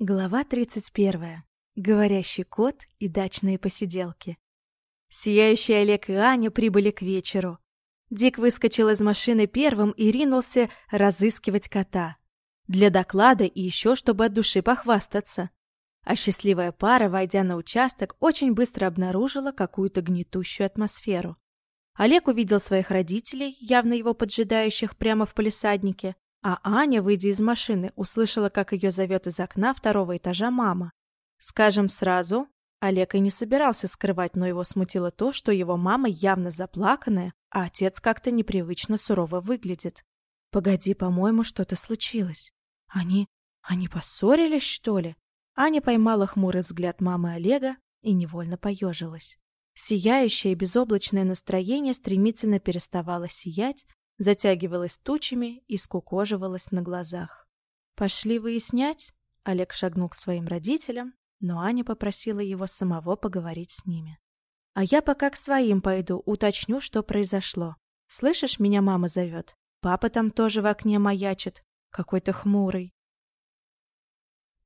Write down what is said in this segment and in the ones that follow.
Глава 31. Говорящий кот и дачные посиделки. Сияющий Олег и Аня прибыли к вечеру. Дик выскочил из машины первым и ринулся разыскивать кота. Для доклада и еще, чтобы от души похвастаться. А счастливая пара, войдя на участок, очень быстро обнаружила какую-то гнетущую атмосферу. Олег увидел своих родителей, явно его поджидающих прямо в палисаднике, а Аня, выйдя из машины, услышала, как ее зовет из окна второго этажа мама. Скажем сразу, Олег и не собирался скрывать, но его смутило то, что его мама явно заплаканная, а отец как-то непривычно сурово выглядит. «Погоди, по-моему, что-то случилось. Они... они поссорились, что ли?» Аня поймала хмурый взгляд мамы Олега и невольно поежилась. Сияющее безоблачное настроение стремительно переставало сиять, затягивалась тучами и скукоживалась на глазах. «Пошли выяснять?» Олег шагнул к своим родителям, но Аня попросила его самого поговорить с ними. «А я пока к своим пойду, уточню, что произошло. Слышишь, меня мама зовет? Папа там тоже в окне маячит, какой-то хмурый».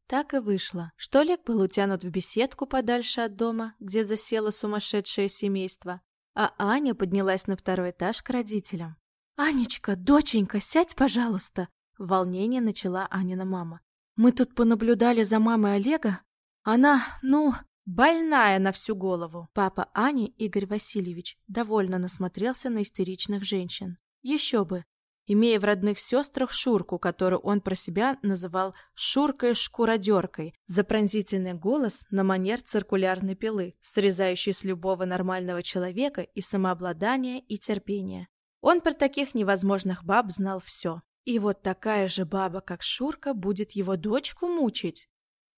Так и вышло, что Олег был утянут в беседку подальше от дома, где засело сумасшедшее семейство, а Аня поднялась на второй этаж к родителям. «Анечка, доченька, сядь, пожалуйста!» В волнении начала Анина мама. «Мы тут понаблюдали за мамой Олега. Она, ну, больная на всю голову». Папа Ани, Игорь Васильевич, довольно насмотрелся на истеричных женщин. Еще бы, имея в родных сестрах Шурку, которую он про себя называл «Шуркой-шкуродеркой», за пронзительный голос на манер циркулярной пилы, срезающей с любого нормального человека и самообладание, и терпение. Он про таких невозможных баб знал все. И вот такая же баба, как Шурка, будет его дочку мучить.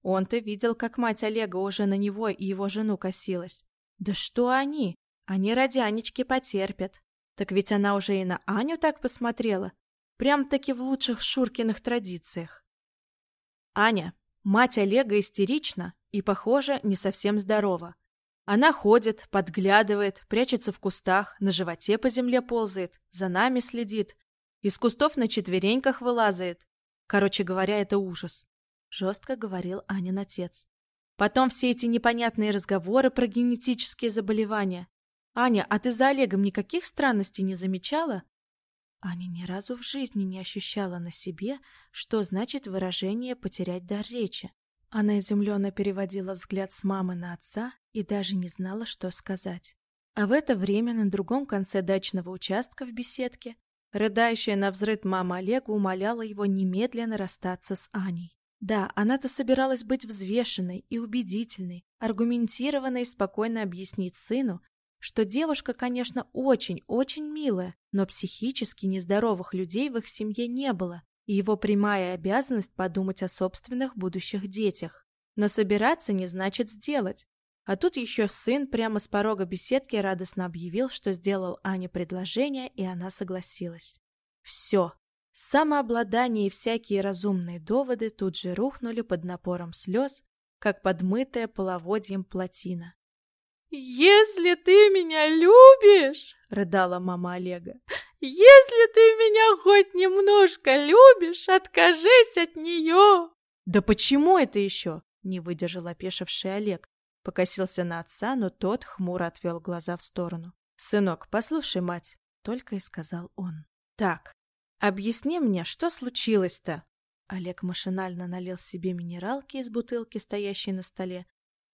Он-то видел, как мать Олега уже на него и его жену косилась. Да что они? Они ради Анечки потерпят. Так ведь она уже и на Аню так посмотрела. Прям-таки в лучших Шуркиных традициях. Аня, мать Олега истерична и, похоже, не совсем здорова. Она ходит, подглядывает, прячется в кустах, на животе по земле ползает, за нами следит. Из кустов на четвереньках вылазает. Короче говоря, это ужас. Жестко говорил Анин отец. Потом все эти непонятные разговоры про генетические заболевания. Аня, а ты за Олегом никаких странностей не замечала? Аня ни разу в жизни не ощущала на себе, что значит выражение «потерять дар речи». Она изумленно переводила взгляд с мамы на отца и даже не знала, что сказать. А в это время на другом конце дачного участка в беседке рыдающая на взрыд мама Олега умоляла его немедленно расстаться с Аней. Да, она-то собиралась быть взвешенной и убедительной, аргументированной и спокойно объяснить сыну, что девушка, конечно, очень-очень милая, но психически нездоровых людей в их семье не было, и его прямая обязанность подумать о собственных будущих детях. Но собираться не значит сделать. А тут еще сын прямо с порога беседки радостно объявил, что сделал Ане предложение, и она согласилась. Все. Самообладание и всякие разумные доводы тут же рухнули под напором слез, как подмытая половодьем плотина. «Если ты меня любишь!» — рыдала мама Олега. «Если ты меня хоть немножко любишь, откажись от нее!» «Да почему это еще?» — не выдержал опешивший Олег. Покосился на отца, но тот хмуро отвел глаза в сторону. «Сынок, послушай мать!» — только и сказал он. «Так, объясни мне, что случилось-то?» Олег машинально налил себе минералки из бутылки, стоящей на столе,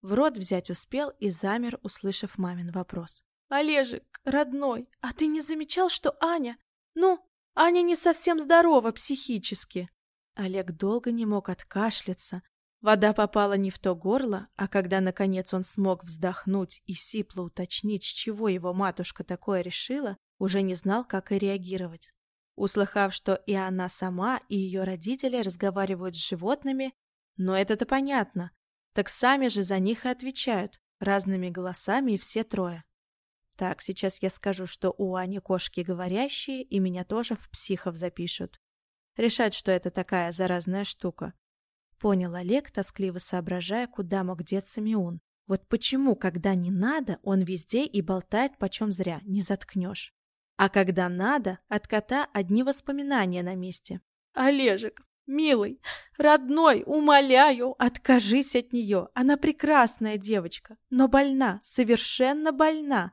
в рот взять успел и замер, услышав мамин вопрос. «Олежек, родной, а ты не замечал, что Аня... Ну, Аня не совсем здорова психически?» Олег долго не мог откашляться. Вода попала не в то горло, а когда, наконец, он смог вздохнуть и сипло уточнить, с чего его матушка такое решила, уже не знал, как и реагировать. Услыхав, что и она сама, и ее родители разговаривают с животными, но это-то понятно, так сами же за них и отвечают, разными голосами и все трое. Так, сейчас я скажу, что у Ани кошки говорящие, и меня тоже в психов запишут. Решать, что это такая заразная штука. Понял Олег, тоскливо соображая, куда мог деться Миун. Вот почему, когда не надо, он везде и болтает почем зря, не заткнешь. А когда надо, от кота одни воспоминания на месте. «Олежек, Милый, родной, умоляю, откажись от нее. Она прекрасная девочка, но больна, совершенно больна.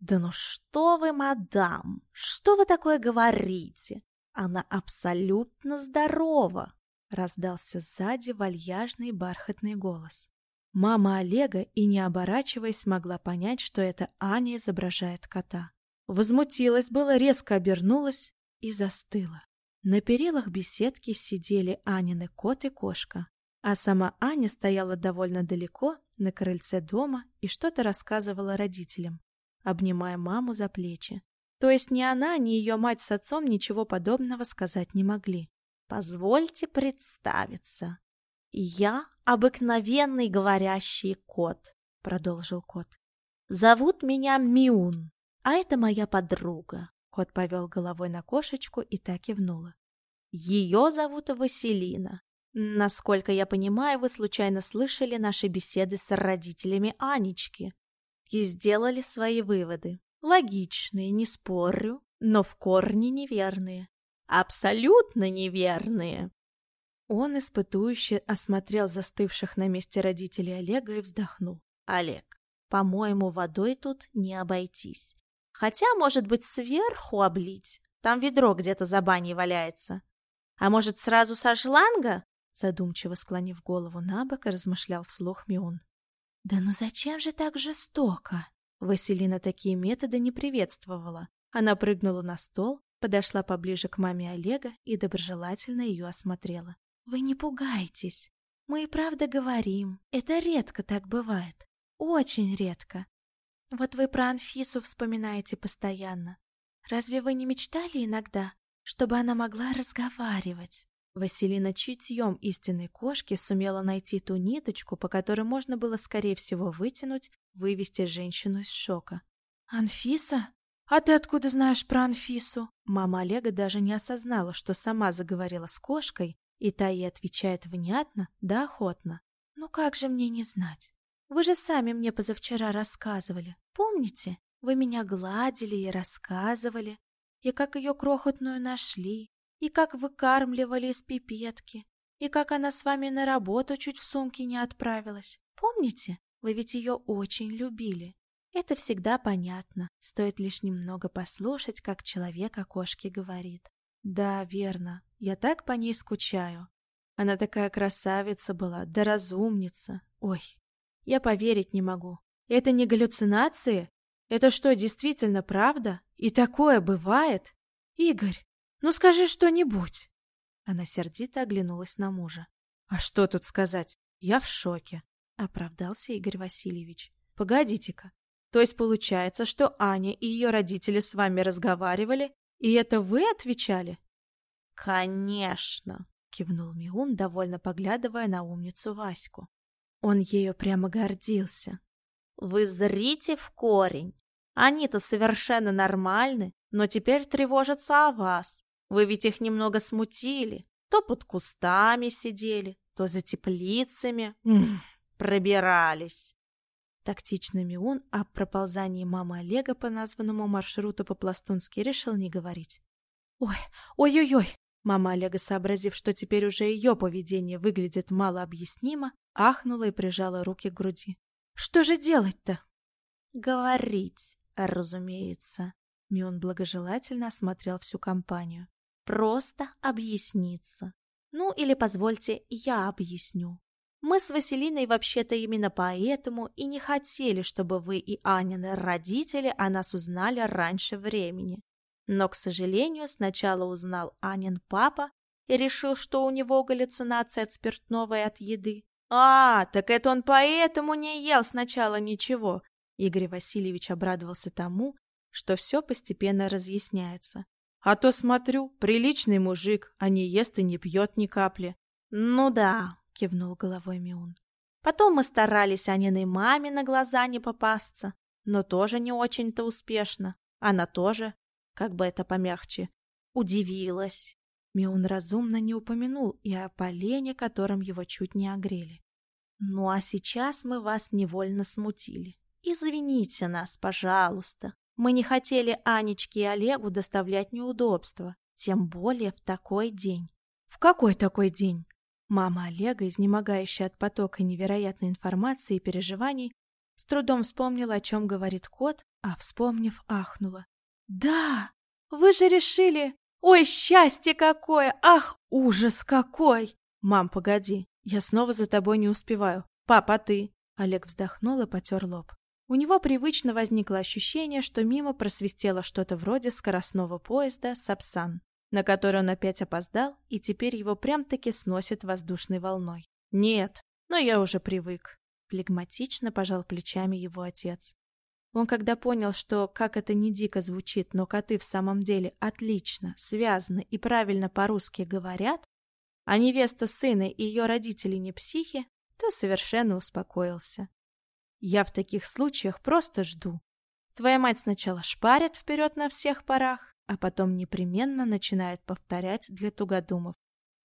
Да ну что вы, мадам, что вы такое говорите? Она абсолютно здорова, раздался сзади вальяжный бархатный голос. Мама Олега и не оборачиваясь смогла понять, что это Аня изображает кота. Возмутилась было, резко обернулась и застыла. На перилах беседки сидели Анины кот и кошка, а сама Аня стояла довольно далеко, на крыльце дома, и что-то рассказывала родителям, обнимая маму за плечи. То есть ни она, ни ее мать с отцом ничего подобного сказать не могли. «Позвольте представиться. Я обыкновенный говорящий кот», — продолжил кот. «Зовут меня Миун, а это моя подруга. Кот повел головой на кошечку и так кивнула. Ее зовут Василина. Насколько я понимаю, вы случайно слышали наши беседы с родителями Анечки и сделали свои выводы. Логичные, не спорю, но в корне неверные. Абсолютно неверные. Он испытующе осмотрел застывших на месте родителей Олега и вздохнул. «Олег, по-моему, водой тут не обойтись. Хотя, может быть, сверху облить. Там ведро где-то за баней валяется. А может, сразу со шланга? Задумчиво склонив голову на бок, размышлял вслух Миун. «Да ну зачем же так жестоко?» Василина такие методы не приветствовала. Она прыгнула на стол, подошла поближе к маме Олега и доброжелательно ее осмотрела. «Вы не пугайтесь. Мы и правда говорим. Это редко так бывает. Очень редко. Вот вы про Анфису вспоминаете постоянно. Разве вы не мечтали иногда, чтобы она могла разговаривать? Василина чутьем истинной кошки сумела найти ту ниточку, по которой можно было, скорее всего, вытянуть, вывести женщину из шока. «Анфиса? А ты откуда знаешь про Анфису?» Мама Олега даже не осознала, что сама заговорила с кошкой, и та ей отвечает внятно да охотно. «Ну как же мне не знать? Вы же сами мне позавчера рассказывали. Помните? Вы меня гладили и рассказывали. И как ее крохотную нашли. И как выкармливали из пипетки. И как она с вами на работу чуть в сумке не отправилась. Помните? Вы ведь ее очень любили. Это всегда понятно. Стоит лишь немного послушать, как человек о кошке говорит. Да, верно. Я так по ней скучаю. Она такая красавица была, да разумница. Ой, я поверить не могу. Это не галлюцинации? Это что, действительно правда? И такое бывает? Игорь, ну скажи что-нибудь. Она сердито оглянулась на мужа. А что тут сказать? Я в шоке, оправдался Игорь Васильевич. Погодите-ка. То есть получается, что Аня и ее родители с вами разговаривали, и это вы отвечали? Конечно, кивнул Миун, довольно поглядывая на умницу Ваську. Он ею прямо гордился. «Вы зрите в корень. Они-то совершенно нормальны, но теперь тревожатся о вас. Вы ведь их немного смутили. То под кустами сидели, то за теплицами. пробирались». Тактичными он о проползании мамы Олега по названному маршруту по-пластунски решил не говорить. «Ой, ой-ой-ой!» Мама Олега, сообразив, что теперь уже ее поведение выглядит малообъяснимо, ахнула и прижала руки к груди. «Что же делать-то?» «Говорить, разумеется». Мион благожелательно осмотрел всю компанию. «Просто объясниться. Ну, или позвольте, я объясню. Мы с Василиной вообще-то именно поэтому и не хотели, чтобы вы и Анины родители о нас узнали раньше времени. Но, к сожалению, сначала узнал Анин папа и решил, что у него галлюцинация от спиртного и от еды, «А, так это он поэтому не ел сначала ничего!» Игорь Васильевич обрадовался тому, что все постепенно разъясняется. «А то, смотрю, приличный мужик, а не ест и не пьет ни капли». «Ну да», — кивнул головой Миун. «Потом мы старались Аниной маме на глаза не попасться, но тоже не очень-то успешно. Она тоже, как бы это помягче, удивилась. Миун разумно не упомянул и о полене, которым его чуть не огрели. «Ну а сейчас мы вас невольно смутили. Извините нас, пожалуйста. Мы не хотели Анечке и Олегу доставлять неудобства, тем более в такой день. В какой такой день? Мама Олега, изнемогающая от потока невероятной информации и переживаний, с трудом вспомнила, о чем говорит кот, а, вспомнив, ахнула. «Да! Вы же решили... Ой, счастье какое! Ах, ужас какой!» «Мам, погоди, я снова за тобой не успеваю. Папа, ты?» Олег вздохнул и потер лоб. У него привычно возникло ощущение, что мимо просвистело что-то вроде скоростного поезда «Сапсан», на который он опять опоздал, и теперь его прям-таки сносит воздушной волной. «Нет, но я уже привык», — флегматично пожал плечами его отец. Он когда понял, что, как это не дико звучит, но коты в самом деле отлично, связаны и правильно по-русски говорят, а невеста сына и ее родители не психи, то совершенно успокоился. Я в таких случаях просто жду. Твоя мать сначала шпарит вперед на всех парах, а потом непременно начинает повторять для тугодумов.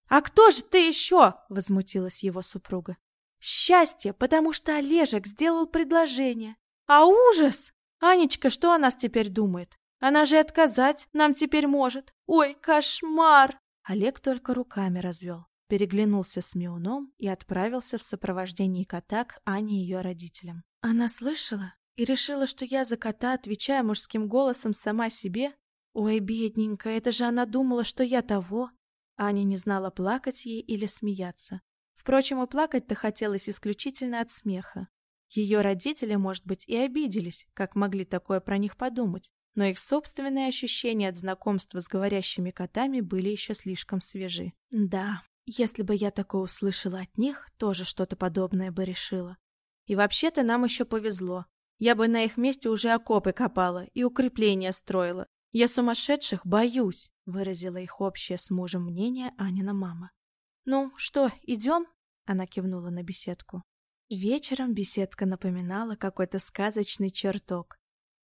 «А кто же ты еще?» — возмутилась его супруга. «Счастье, потому что Олежек сделал предложение. А ужас! Анечка, что о нас теперь думает? Она же отказать нам теперь может. Ой, кошмар!» Олег только руками развел, переглянулся с Миуном и отправился в сопровождении кота к Ане и ее родителям. Она слышала и решила, что я за кота отвечаю мужским голосом сама себе, Ой, бедненькая, это же она думала, что я того. Аня не знала, плакать ей или смеяться. Впрочем, и плакать-то хотелось исключительно от смеха. Ее родители, может быть, и обиделись, как могли такое про них подумать, но их собственные ощущения от знакомства с говорящими котами были еще слишком свежи. Да, если бы я такое услышала от них, тоже что-то подобное бы решила. И вообще-то нам еще повезло. Я бы на их месте уже окопы копала и укрепления строила, «Я сумасшедших боюсь», — выразила их общее с мужем мнение Анина мама. «Ну, что, идем?» — она кивнула на беседку. Вечером беседка напоминала какой-то сказочный чертог.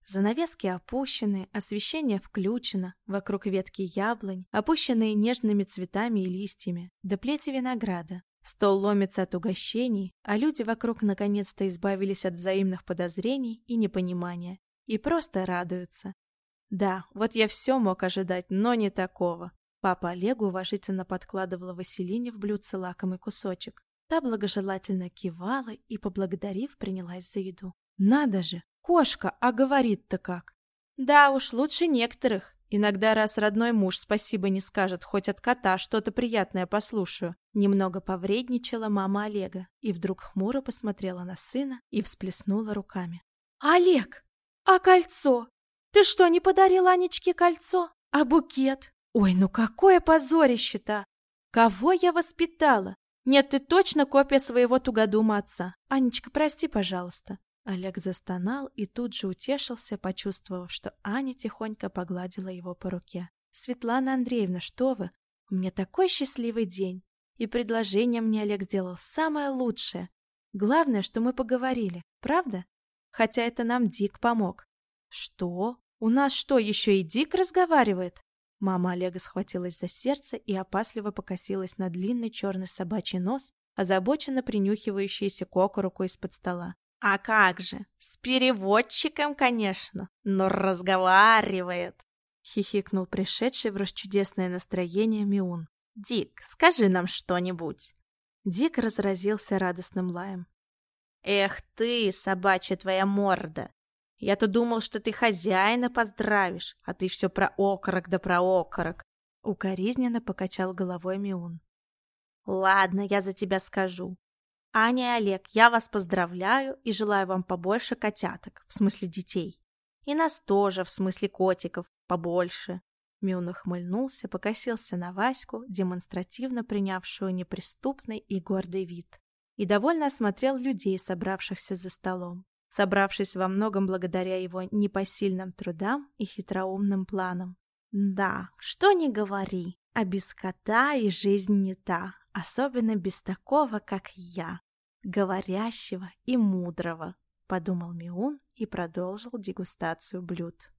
Занавески опущены, освещение включено, вокруг ветки яблонь, опущенные нежными цветами и листьями, до плети винограда. Стол ломится от угощений, а люди вокруг наконец-то избавились от взаимных подозрений и непонимания и просто радуются. Да, вот я все мог ожидать, но не такого. Папа Олегу уважительно подкладывала Василине в блюдце лакомый кусочек. Та благожелательно кивала и, поблагодарив, принялась за еду. Надо же, кошка, а говорит-то как? Да уж, лучше некоторых. Иногда раз родной муж спасибо не скажет, хоть от кота что-то приятное послушаю. Немного повредничала мама Олега и вдруг хмуро посмотрела на сына и всплеснула руками. «Олег, а кольцо? Ты что, не подарил Анечке кольцо? А букет? Ой, ну какое позорище-то! Кого я воспитала? Нет, ты точно копия своего тугодума отца. Анечка, прости, пожалуйста. Олег застонал и тут же утешился, почувствовав, что Аня тихонько погладила его по руке. «Светлана Андреевна, что вы? У меня такой счастливый день. И предложение мне Олег сделал самое лучшее. Главное, что мы поговорили, правда? Хотя это нам Дик помог. «Что? У нас что, еще и Дик разговаривает?» Мама Олега схватилась за сердце и опасливо покосилась на длинный черный собачий нос, озабоченно принюхивающийся к окороку из-под стола. «А как же! С переводчиком, конечно! Но разговаривает!» — хихикнул пришедший в расчудесное настроение Миун. «Дик, скажи нам что-нибудь!» Дик разразился радостным лаем. «Эх ты, собачья твоя морда! Я-то думал, что ты хозяина поздравишь, а ты все про окорок да про окорок. Укоризненно покачал головой Миун. Ладно, я за тебя скажу. Аня и Олег, я вас поздравляю и желаю вам побольше котяток, в смысле детей. И нас тоже, в смысле котиков, побольше. Миун ухмыльнулся, покосился на Ваську, демонстративно принявшую неприступный и гордый вид, и довольно осмотрел людей, собравшихся за столом собравшись во многом благодаря его непосильным трудам и хитроумным планам. Да, что ни говори, а без кота и жизнь не та, особенно без такого, как я, говорящего и мудрого, подумал Миун и продолжил дегустацию блюд.